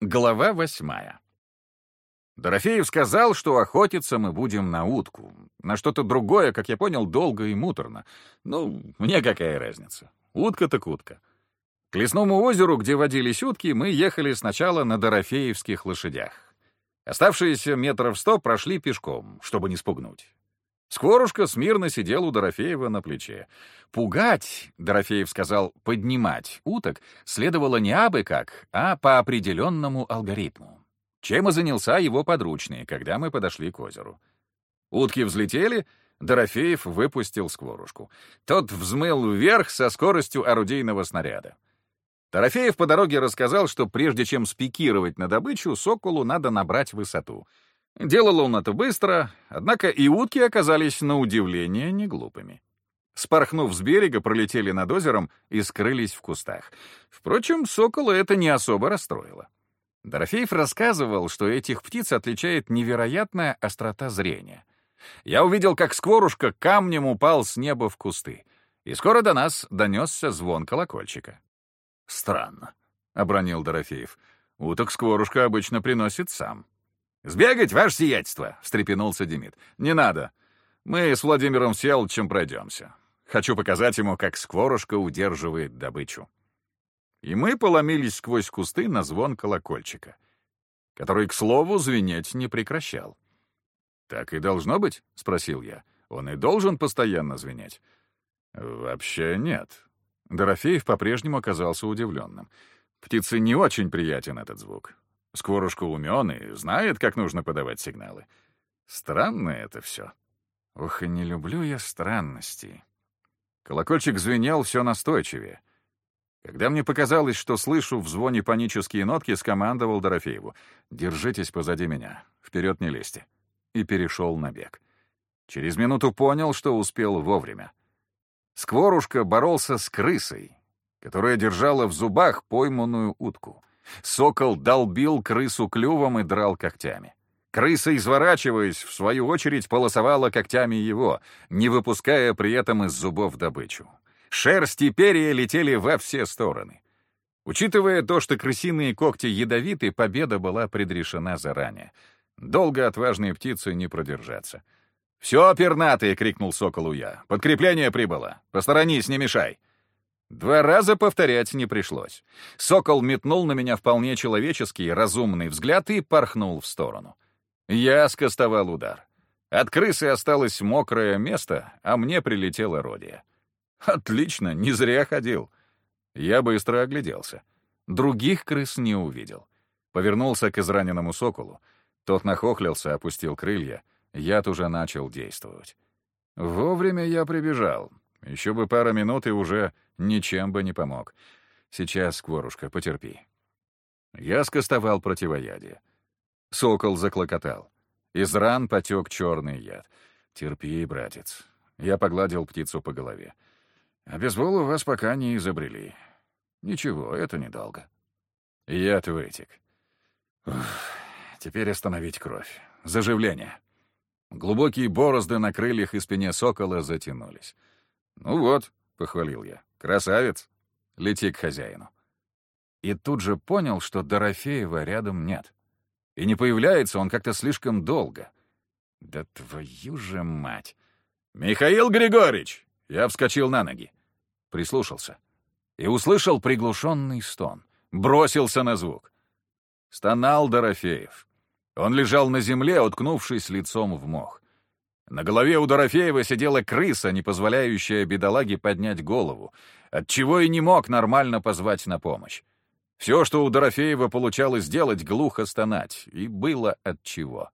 Глава восьмая. Дорофеев сказал, что охотиться мы будем на утку. На что-то другое, как я понял, долго и муторно. Ну, мне какая разница. Утка так утка. К лесному озеру, где водились утки, мы ехали сначала на дорофеевских лошадях. Оставшиеся метров сто прошли пешком, чтобы не спугнуть. Скворушка смирно сидел у Дорофеева на плече. Пугать, Дорофеев сказал, поднимать уток следовало не абы как, а по определенному алгоритму. Чем и занялся его подручный, когда мы подошли к озеру. Утки взлетели, Дорофеев выпустил скворушку. Тот взмыл вверх со скоростью орудийного снаряда. Дорофеев по дороге рассказал, что прежде чем спикировать на добычу, соколу надо набрать высоту — Делал он это быстро, однако и утки оказались на удивление неглупыми. Спорхнув с берега, пролетели над озером и скрылись в кустах. Впрочем, сокола это не особо расстроило. Дорофеев рассказывал, что этих птиц отличает невероятная острота зрения. Я увидел, как скворушка камнем упал с неба в кусты, и скоро до нас донесся звон колокольчика. «Странно», — обронил Дорофеев. «Уток скворушка обычно приносит сам». «Сбегать, ваше сиятельство!» — встрепенулся Демид. «Не надо. Мы с Владимиром Селчем пройдемся. Хочу показать ему, как скворушка удерживает добычу». И мы поломились сквозь кусты на звон колокольчика, который, к слову, звенеть не прекращал. «Так и должно быть?» — спросил я. «Он и должен постоянно звенеть». «Вообще нет». Дорофеев по-прежнему оказался удивленным. Птице не очень приятен этот звук. Скворушка умен и знает, как нужно подавать сигналы. Странно это все. Ох, и не люблю я странностей. Колокольчик звенел все настойчивее. Когда мне показалось, что слышу в звоне панические нотки, скомандовал Дорофееву. «Держитесь позади меня, вперед не лезьте». И перешел на бег. Через минуту понял, что успел вовремя. Скворушка боролся с крысой, которая держала в зубах пойманную утку. Сокол долбил крысу клювом и драл когтями. Крыса, изворачиваясь, в свою очередь полосовала когтями его, не выпуская при этом из зубов добычу. Шерсть и перья летели во все стороны. Учитывая то, что крысиные когти ядовиты, победа была предрешена заранее. Долго отважные птицы не продержаться. «Все, пернатые!» — крикнул соколу я. «Подкрепление прибыло! Посторонись, не мешай!» Два раза повторять не пришлось. Сокол метнул на меня вполне человеческий, разумный взгляд и порхнул в сторону. Я скостовал удар. От крысы осталось мокрое место, а мне прилетела родия. Отлично, не зря ходил. Я быстро огляделся. Других крыс не увидел. Повернулся к израненному соколу. Тот нахохлился, опустил крылья. Яд уже начал действовать. Вовремя я прибежал. Еще бы пара минут и уже ничем бы не помог. Сейчас, Скворушка, потерпи. Я скостовал противоядие. Сокол заклокотал. Из ран потек черный яд. Терпи, братец. Я погладил птицу по голове. А бейсбол у вас пока не изобрели. Ничего, это недолго. Яд вытек. Ух, теперь остановить кровь. Заживление. Глубокие борозды на крыльях и спине сокола затянулись. «Ну вот», — похвалил я, — «красавец. Лети к хозяину». И тут же понял, что Дорофеева рядом нет. И не появляется он как-то слишком долго. Да твою же мать! «Михаил Григорьевич!» Я вскочил на ноги. Прислушался. И услышал приглушенный стон. Бросился на звук. Стонал Дорофеев. Он лежал на земле, уткнувшись лицом в мох. На голове у Дорофеева сидела крыса, не позволяющая бедолаге поднять голову, отчего и не мог нормально позвать на помощь. Все, что у Дорофеева получалось сделать, глухо стонать, и было отчего.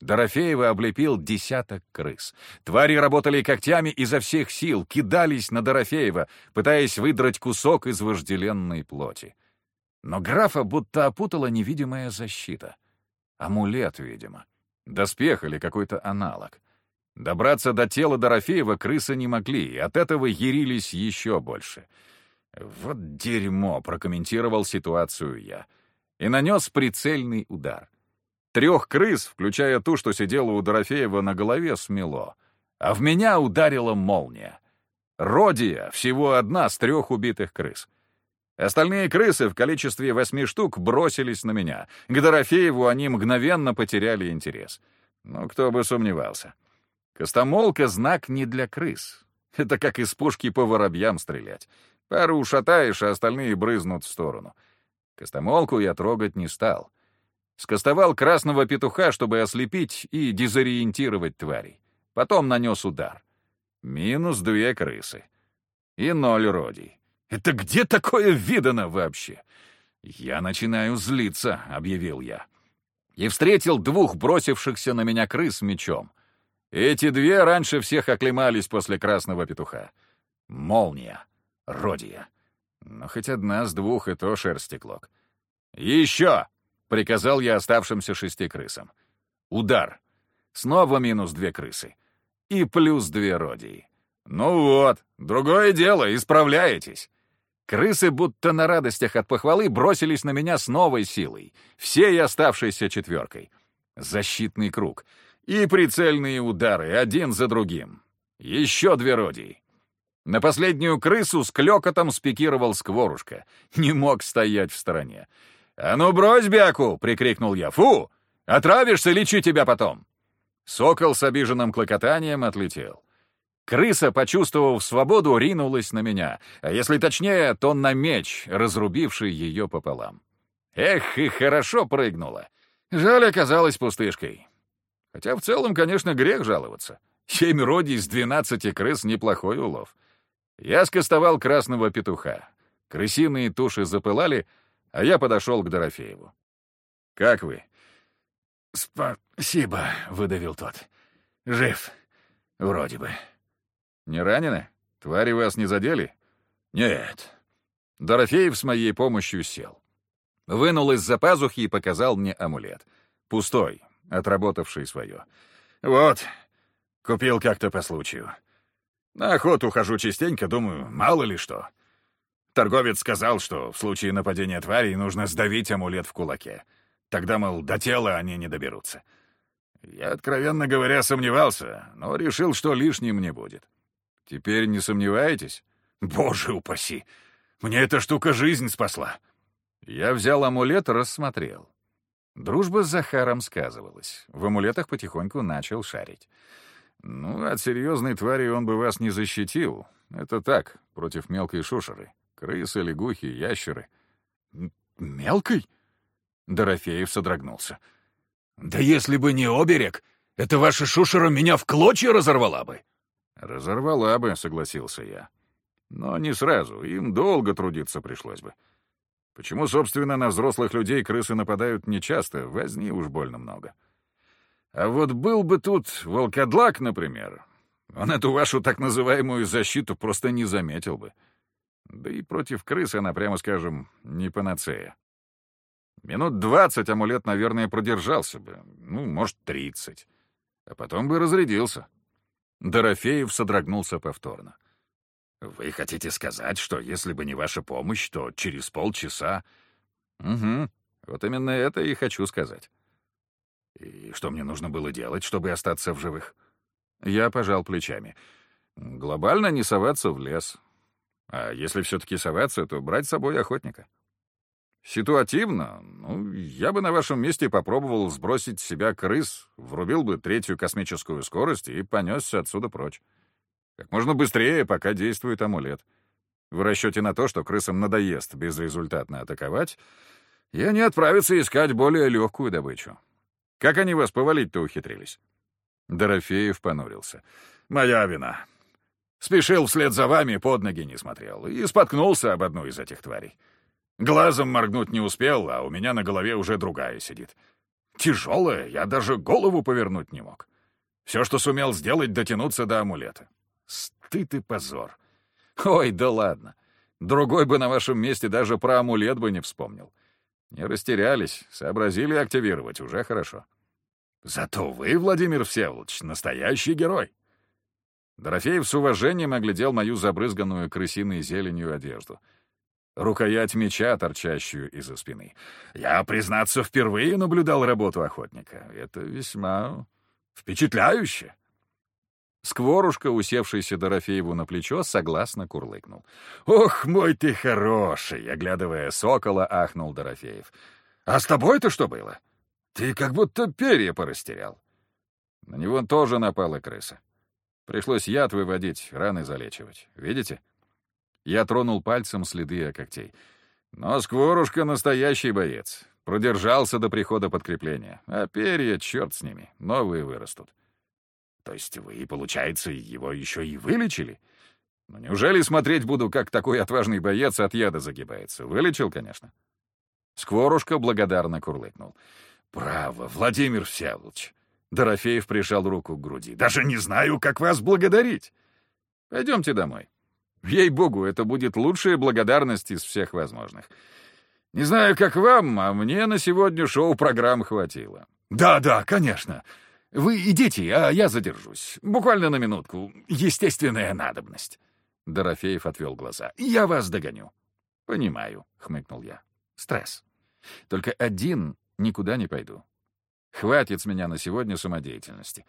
Дорофеева облепил десяток крыс. Твари работали когтями изо всех сил, кидались на Дорофеева, пытаясь выдрать кусок из вожделенной плоти. Но графа будто опутала невидимая защита. Амулет, видимо. Доспех или какой-то аналог. Добраться до тела Дорофеева крысы не могли, и от этого ярились еще больше. «Вот дерьмо», — прокомментировал ситуацию я. И нанес прицельный удар. Трех крыс, включая ту, что сидела у Дорофеева на голове, смело. А в меня ударила молния. Родия — всего одна с трех убитых крыс. Остальные крысы в количестве восьми штук бросились на меня. К Дорофееву они мгновенно потеряли интерес. Но кто бы сомневался. Костомолка — знак не для крыс. Это как из пушки по воробьям стрелять. Пару ушатаешь, а остальные брызнут в сторону. Костомолку я трогать не стал. Скостовал красного петуха, чтобы ослепить и дезориентировать тварей. Потом нанес удар. Минус две крысы. И ноль родий. Это где такое видано вообще? Я начинаю злиться, объявил я. И встретил двух бросившихся на меня крыс мечом. Эти две раньше всех оклемались после красного петуха. Молния. Родия. Но хоть одна с двух и то шерсти клок. «Еще!» — приказал я оставшимся шести крысам. Удар. Снова минус две крысы. И плюс две родии. Ну вот, другое дело, исправляетесь. Крысы, будто на радостях от похвалы, бросились на меня с новой силой, всей оставшейся четверкой. Защитный круг. И прицельные удары, один за другим. Еще две родии. На последнюю крысу с клёкотом спикировал скворушка. Не мог стоять в стороне. «А ну брось, бяку!» — прикрикнул я. «Фу! Отравишься, лечи тебя потом!» Сокол с обиженным клокотанием отлетел. Крыса, почувствовав свободу, ринулась на меня, а если точнее, то на меч, разрубивший ее пополам. Эх, и хорошо прыгнула. Жаль, оказалась пустышкой. Хотя в целом, конечно, грех жаловаться. Семь родий из двенадцати крыс — неплохой улов. Я скостовал красного петуха. Крысиные туши запылали, а я подошел к Дорофееву. «Как вы?» «Спасибо», — выдавил тот. «Жив. Вроде бы». «Не ранены? Твари вас не задели?» «Нет». Дорофеев с моей помощью сел. Вынул из-за пазухи и показал мне амулет. Пустой, отработавший свое. «Вот, купил как-то по случаю. На охоту хожу частенько, думаю, мало ли что. Торговец сказал, что в случае нападения тварей нужно сдавить амулет в кулаке. Тогда, мол, до тела они не доберутся. Я, откровенно говоря, сомневался, но решил, что лишним не будет. Теперь не сомневаетесь? Боже упаси! Мне эта штука жизнь спасла. Я взял амулет и рассмотрел. Дружба с Захаром сказывалась. В амулетах потихоньку начал шарить. Ну, от серьезной твари он бы вас не защитил. Это так, против мелкой шушеры. Крысы, лягухи, ящеры. «Мелкой?» Дорофеев содрогнулся. «Да если бы не оберег, эта ваша шушера меня в клочья разорвала бы!» «Разорвала бы», — согласился я. «Но не сразу, им долго трудиться пришлось бы. Почему, собственно, на взрослых людей крысы нападают нечасто, возни уж больно много. А вот был бы тут волкодлак, например, он эту вашу так называемую защиту просто не заметил бы. Да и против крыс она, прямо скажем, не панацея. Минут двадцать амулет, наверное, продержался бы, ну, может, тридцать. А потом бы разрядился. Дорофеев содрогнулся повторно. «Вы хотите сказать, что если бы не ваша помощь, то через полчаса...» «Угу, вот именно это и хочу сказать». «И что мне нужно было делать, чтобы остаться в живых?» Я пожал плечами. «Глобально не соваться в лес. А если все-таки соваться, то брать с собой охотника». Ситуативно, ну, я бы на вашем месте попробовал сбросить с себя крыс, врубил бы третью космическую скорость и понесся отсюда прочь. Как можно быстрее, пока действует амулет. В расчете на то, что крысам надоест безрезультатно атаковать, и они отправятся искать более легкую добычу. Как они вас повалить-то ухитрились? Дорофеев понурился. «Моя вина. Спешил вслед за вами, под ноги не смотрел, и споткнулся об одну из этих тварей. Глазом моргнуть не успел, а у меня на голове уже другая сидит. Тяжелая, я даже голову повернуть не мог. Все, что сумел сделать, дотянуться до амулета. Стыд и позор. Ой, да ладно. Другой бы на вашем месте даже про амулет бы не вспомнил. Не растерялись, сообразили активировать, уже хорошо. Зато вы, Владимир Всеволодович, настоящий герой. Дорофеев с уважением оглядел мою забрызганную крысиной зеленью одежду — рукоять меча, торчащую из-за спины. Я, признаться, впервые наблюдал работу охотника. Это весьма впечатляюще. Скворушка, усевшийся Дорофееву на плечо, согласно курлыкнул. «Ох, мой ты хороший!» — оглядывая сокола, ахнул Дорофеев. «А с тобой-то что было? Ты как будто перья порастерял». На него тоже напала крыса. Пришлось яд выводить, раны залечивать. Видите? Я тронул пальцем следы о когтей. Но Скворушка настоящий боец. Продержался до прихода подкрепления. А перья, черт с ними, новые вырастут. То есть вы, получается, его еще и вылечили? Ну, неужели смотреть буду, как такой отважный боец от яда загибается? Вылечил, конечно. Скворушка благодарно курлыкнул. «Право, Владимир Всеволодович!» Дорофеев прижал руку к груди. «Даже не знаю, как вас благодарить!» «Пойдемте домой. Ей-богу, это будет лучшая благодарность из всех возможных. Не знаю, как вам, а мне на сегодня шоу-программ хватило». «Да-да, конечно. Вы идите, а я задержусь. Буквально на минутку. Естественная надобность». Дорофеев отвел глаза. «Я вас догоню». «Понимаю», — хмыкнул я. «Стресс. Только один никуда не пойду. Хватит с меня на сегодня самодеятельности.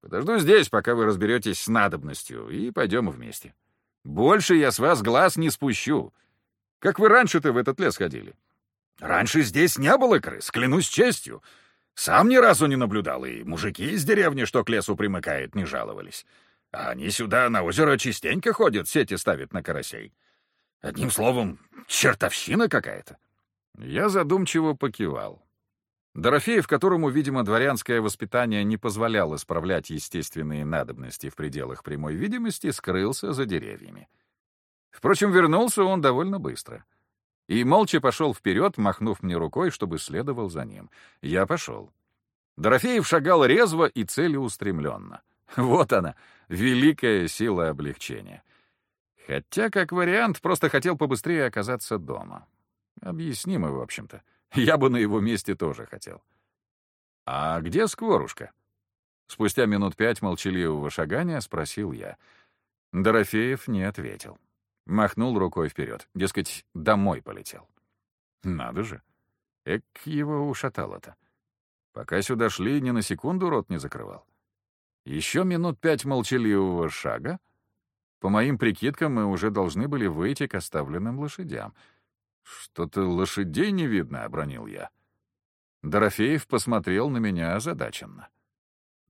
Подожду здесь, пока вы разберетесь с надобностью, и пойдем вместе. Больше я с вас глаз не спущу. Как вы раньше-то в этот лес ходили?» «Раньше здесь не было крыс, клянусь честью. Сам ни разу не наблюдал, и мужики из деревни, что к лесу примыкает, не жаловались. А они сюда на озеро частенько ходят, сети ставят на карасей. Одним словом, чертовщина какая-то. Я задумчиво покивал. Дорофеев, которому, видимо, дворянское воспитание не позволяло справлять естественные надобности в пределах прямой видимости, скрылся за деревьями. Впрочем, вернулся он довольно быстро — и молча пошел вперед, махнув мне рукой, чтобы следовал за ним. Я пошел. Дорофеев шагал резво и целеустремленно. Вот она, великая сила облегчения. Хотя, как вариант, просто хотел побыстрее оказаться дома. Объяснимо, в общем-то. Я бы на его месте тоже хотел. «А где Скворушка?» Спустя минут пять молчаливого шагания спросил я. Дорофеев не ответил. Махнул рукой вперед, дескать, домой полетел. Надо же. Эк, его ушатало-то. Пока сюда шли, ни на секунду рот не закрывал. Еще минут пять молчаливого шага. По моим прикидкам, мы уже должны были выйти к оставленным лошадям. Что-то лошадей не видно, — обронил я. Дорофеев посмотрел на меня озадаченно.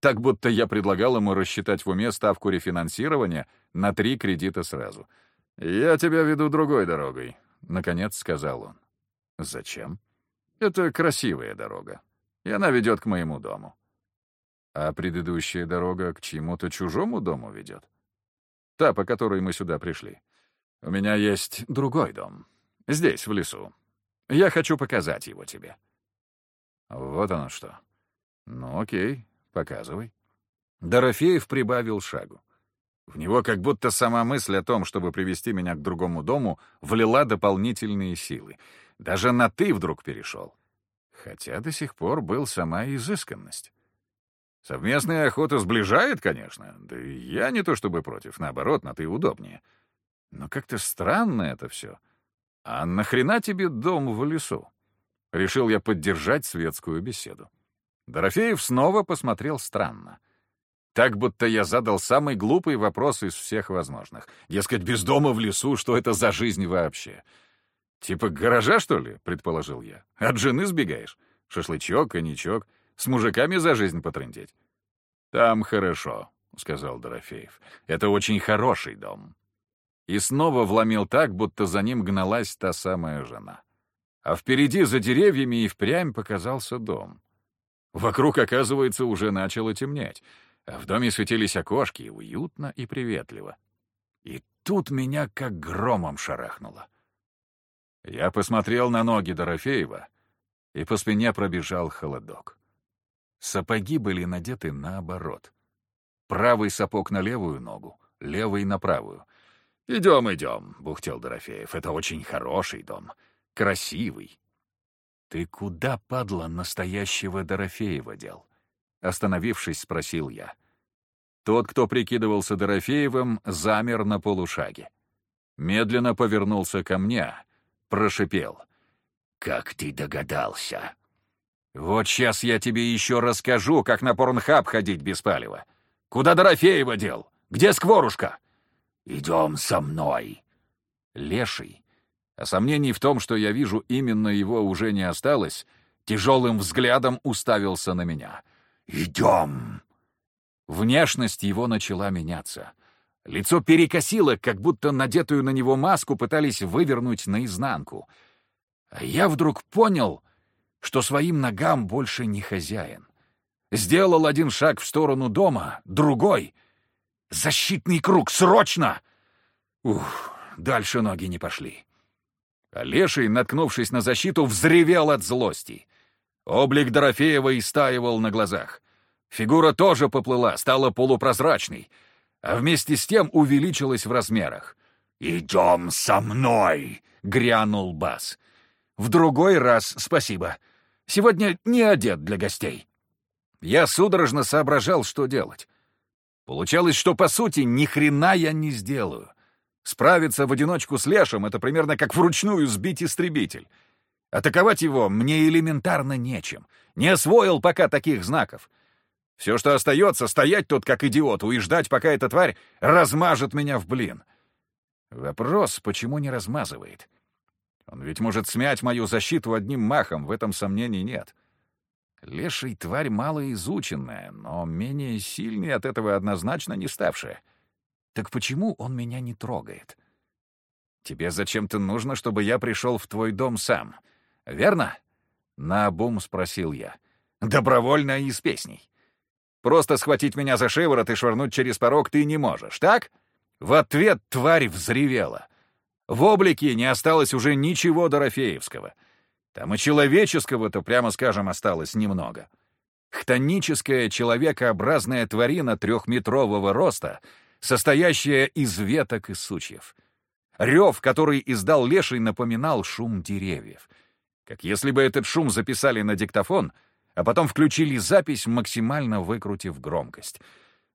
Так будто я предлагал ему рассчитать в уме ставку рефинансирования на три кредита сразу — «Я тебя веду другой дорогой», — наконец сказал он. «Зачем?» «Это красивая дорога, и она ведет к моему дому». «А предыдущая дорога к чему-то чужому дому ведет?» «Та, по которой мы сюда пришли. У меня есть другой дом. Здесь, в лесу. Я хочу показать его тебе». «Вот оно что. Ну окей, показывай». Дорофеев прибавил шагу. В него как будто сама мысль о том, чтобы привести меня к другому дому, влила дополнительные силы. Даже на «ты» вдруг перешел. Хотя до сих пор был сама изысканность. Совместная охота сближает, конечно. Да и я не то чтобы против, наоборот, на «ты» удобнее. Но как-то странно это все. А нахрена тебе дом в лесу? Решил я поддержать светскую беседу. Дорофеев снова посмотрел странно. Так, будто я задал самый глупый вопрос из всех возможных. Дескать, без дома в лесу, что это за жизнь вообще? Типа гаража, что ли, предположил я. От жены сбегаешь? Шашлычок, коньячок. С мужиками за жизнь потрындеть? Там хорошо, — сказал Дорофеев. Это очень хороший дом. И снова вломил так, будто за ним гналась та самая жена. А впереди, за деревьями, и впрямь показался дом. Вокруг, оказывается, уже начало темнеть — в доме светились окошки, уютно и приветливо. И тут меня как громом шарахнуло. Я посмотрел на ноги Дорофеева, и по спине пробежал холодок. Сапоги были надеты наоборот. Правый сапог на левую ногу, левый на правую. «Идем, идем», — бухтел Дорофеев. «Это очень хороший дом, красивый». «Ты куда, падла, настоящего Дорофеева дел?» Остановившись, спросил я. Тот, кто прикидывался Дорофеевым, замер на полушаге. Медленно повернулся ко мне, прошипел. «Как ты догадался?» «Вот сейчас я тебе еще расскажу, как на порнхаб ходить без палева. Куда Дорофеева дел? Где Скворушка?» «Идем со мной». Леший, а сомнений в том, что я вижу именно его, уже не осталось, тяжелым взглядом уставился на меня. «Идем!» Внешность его начала меняться. Лицо перекосило, как будто надетую на него маску пытались вывернуть наизнанку. А я вдруг понял, что своим ногам больше не хозяин. Сделал один шаг в сторону дома, другой. «Защитный круг! Срочно!» Ух, дальше ноги не пошли. А Леший, наткнувшись на защиту, взревел от злости. Облик Дорофеева истаивал на глазах. Фигура тоже поплыла, стала полупрозрачной, а вместе с тем увеличилась в размерах. «Идем со мной!» — грянул бас. «В другой раз спасибо. Сегодня не одет для гостей». Я судорожно соображал, что делать. Получалось, что, по сути, ни хрена я не сделаю. Справиться в одиночку с Лешем — это примерно как вручную сбить истребитель. Атаковать его мне элементарно нечем. Не освоил пока таких знаков. Все, что остается, стоять тут как идиоту и ждать, пока эта тварь размажет меня в блин. Вопрос, почему не размазывает? Он ведь может смять мою защиту одним махом, в этом сомнений нет. Леший тварь малоизученная, но менее сильный от этого однозначно не ставшая. Так почему он меня не трогает? Тебе зачем-то нужно, чтобы я пришел в твой дом сам, верно? Наобум спросил я. Добровольно и с песней. Просто схватить меня за шиворот и швырнуть через порог ты не можешь, так? В ответ тварь взревела. В облике не осталось уже ничего Дорофеевского — там и человеческого-то, прямо скажем, осталось немного. Хтоническая человекообразная тварина трехметрового роста, состоящая из веток и сучьев. Рев, который издал леший, напоминал шум деревьев. Как если бы этот шум записали на диктофон, а потом включили запись, максимально выкрутив громкость.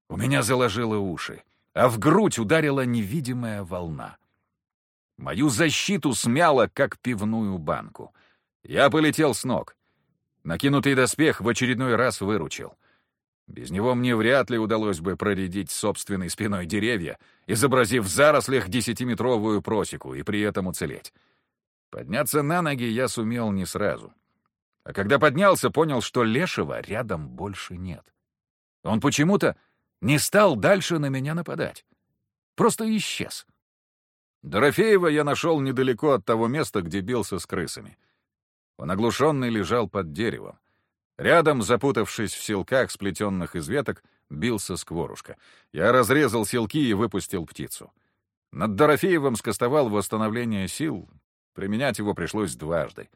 У меня заложило уши, а в грудь ударила невидимая волна. Мою защиту смяло, как пивную банку — я полетел с ног. Накинутый доспех в очередной раз выручил. Без него мне вряд ли удалось бы проредить собственной спиной деревья, изобразив в зарослях десятиметровую просеку и при этом уцелеть. Подняться на ноги я сумел не сразу. А когда поднялся, понял, что Лешего рядом больше нет. Он почему-то не стал дальше на меня нападать. Просто исчез. Дорофеева я нашел недалеко от того места, где бился с крысами — он оглушенный лежал под деревом. Рядом, запутавшись в силках, сплетенных из веток, бился скворушка. Я разрезал силки и выпустил птицу. Над Дорофеевым скостовал восстановление сил. Применять его пришлось дважды.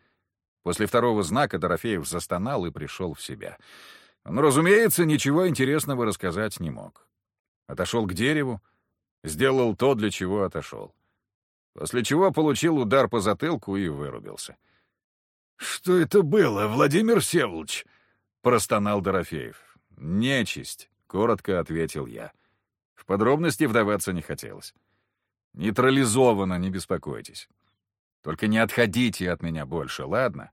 После второго знака Дорофеев застонал и пришел в себя. Он, разумеется, ничего интересного рассказать не мог. Отошел к дереву, сделал то, для чего отошел. После чего получил удар по затылку и вырубился. — «Что это было, Владимир Всеволодович?» — простонал Дорофеев. «Нечисть», — коротко ответил я. В подробности вдаваться не хотелось. «Нейтрализовано, не беспокойтесь. Только не отходите от меня больше, ладно?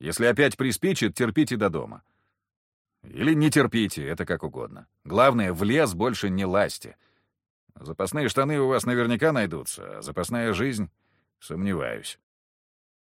Если опять приспичит, терпите до дома. Или не терпите, это как угодно. Главное, в лес больше не лазьте. Запасные штаны у вас наверняка найдутся, а запасная жизнь — сомневаюсь».